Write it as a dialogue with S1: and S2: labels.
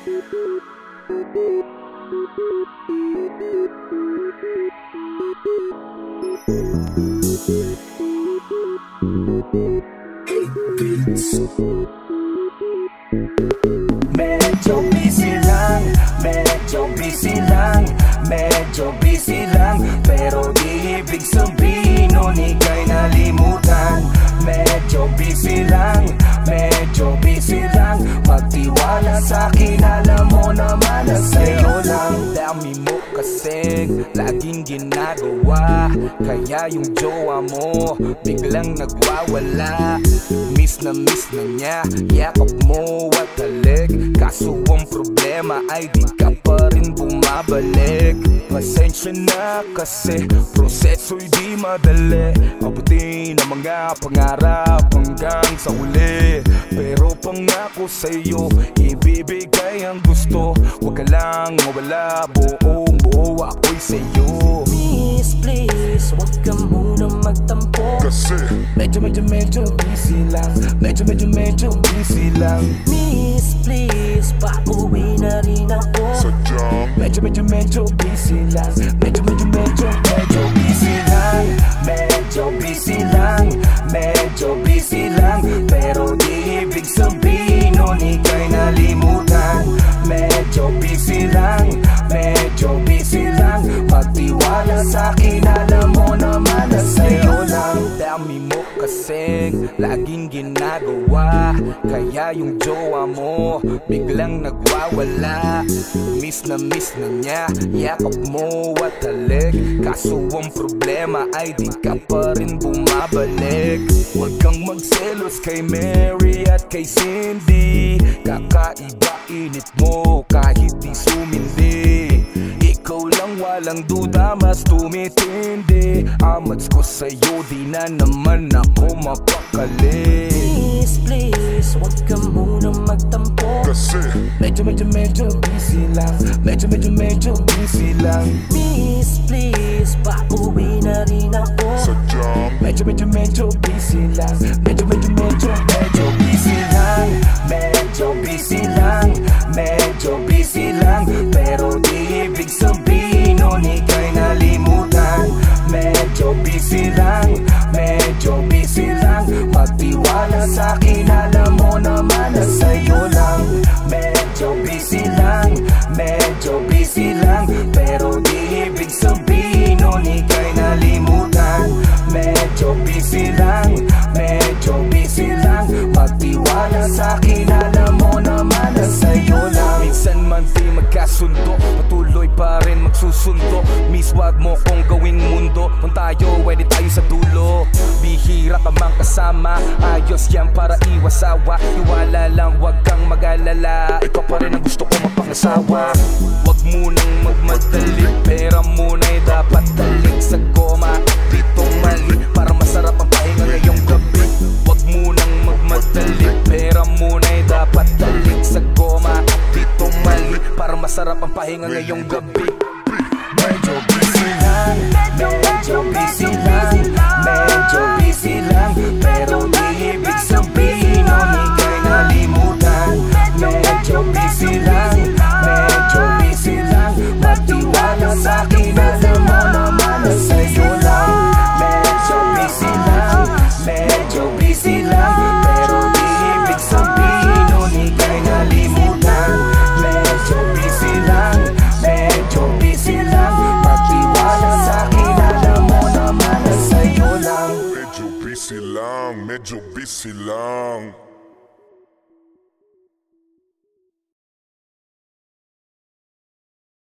S1: Medyo busy lang, medyo busy lang Medyo busy Alam mo naman na sa'yo lang. Dami mo kasing laging ginagawa. Kaya yung jowa mo biglang nagwawala. Miss na miss na niya, yakap mo at halik Kaso ang problema ay di ka pa rin bumabalik. Pasensya na kasi proseso'y di madali. Mabuti na mga pangarap hanggang sa huli Pero pangako sa'yo, ibibigay ang gusto. Huwag ka lang mawala, buong buo ako'y sa'yo.
S2: Miss, please, huwag ka muna magtampo.
S3: Kasi
S1: Medyo medyo medyo busy lang. Medyo medyo medyo busy lang.
S2: Miss, please, pauwi na rin ako.
S3: Sadyang
S1: Medyo medyo medyo busy lang. Medyo medyo medyo medyo sa'kin alam mo naman na sa'yo lang. Dami mo kasing laging ginagawa. Kaya yung jowa mo biglang nagwawala. Miss na miss na niya, yakap mo at halik Kaso ang problema ay di ka pa rin bumabalik. Huwag kang magselos kay Mary at kay Cindy. Kakaiba init mo walang duda mas tumitindi. Amats ko sa'yo di na naman ako mapakali
S2: Miss, please, huwag ka muna magtampo.
S3: Kasi
S1: Medyo medyo medyo busy lang. Medyo medyo medyo busy lang.
S2: Miss, please, pauwi na rin ako.
S3: Sadyang
S1: Medyo medyo medyo busy lang. Medyo medyo medyo Magtiwala sa'kin alam mo naman na sa'yo lang. Medyo busy lang Medyo busy lang. Pero di ibig sabihin nun ika'y nalimutan. Medyo busy lang Medyo busy lang. Magtiwala sa'kin alam mo naman na sa'yo lang. Minsan man di magkasundo magsusundo Miss wag mo kong gawing mundo. Kung tayo, pwede tayo sa dulo. Bihira ka mang kasama? Ayos yan para iwas awa Iwala lang, wag kang mag-alala. Ikaw pa rin ang gusto ko mapangasawa. Wag munang magmadali Pera muna'y dapat dalik sa goma Dito mali. Para masarap ang pahinga ngayong gabi. Wag munang magmadali Pera muna'y dapat dalik sa goma Dito mali. Para masarap ang pahinga ngayong gabi
S3: lang, medyo busy lang